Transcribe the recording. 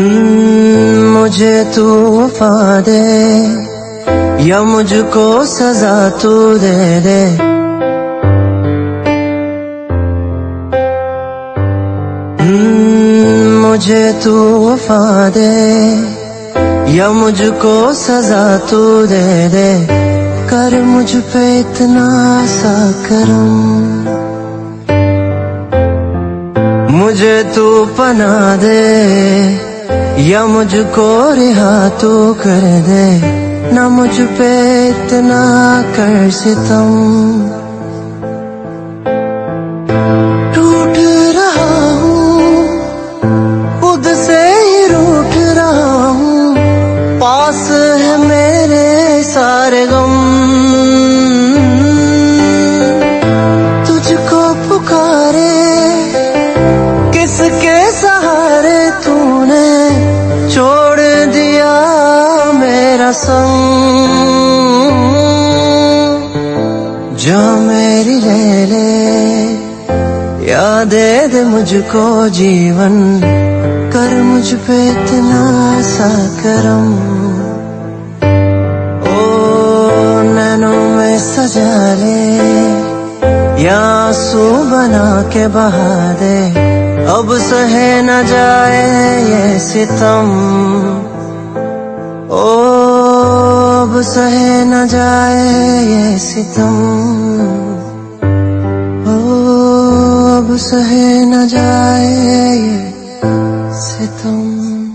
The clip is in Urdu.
مجھے تو دے یا مجھ کو سزا تو دے دے۔ مجھے تو دے یا مجھ کو سزا تو دے دے۔ کر مجھ پہ اتنا سا کرم۔ مجھے تو پنا دے۔ یا مجھ کو رہا تو کر دے نہ مجھ پہ اتنا کر ستم۔ سنگ جو میری لے لے یاد دے مجھ کو جیون، کر مجھ پہ اتنا سا کرم۔ او نینوں میں سجا لے، یا سو بنا کے بہا دے۔ اب سہے نہ جائے یہ ستم۔ او اب سہے نہ جائے یہ ستم۔ او اب سہے نہ جائے یہ ستم۔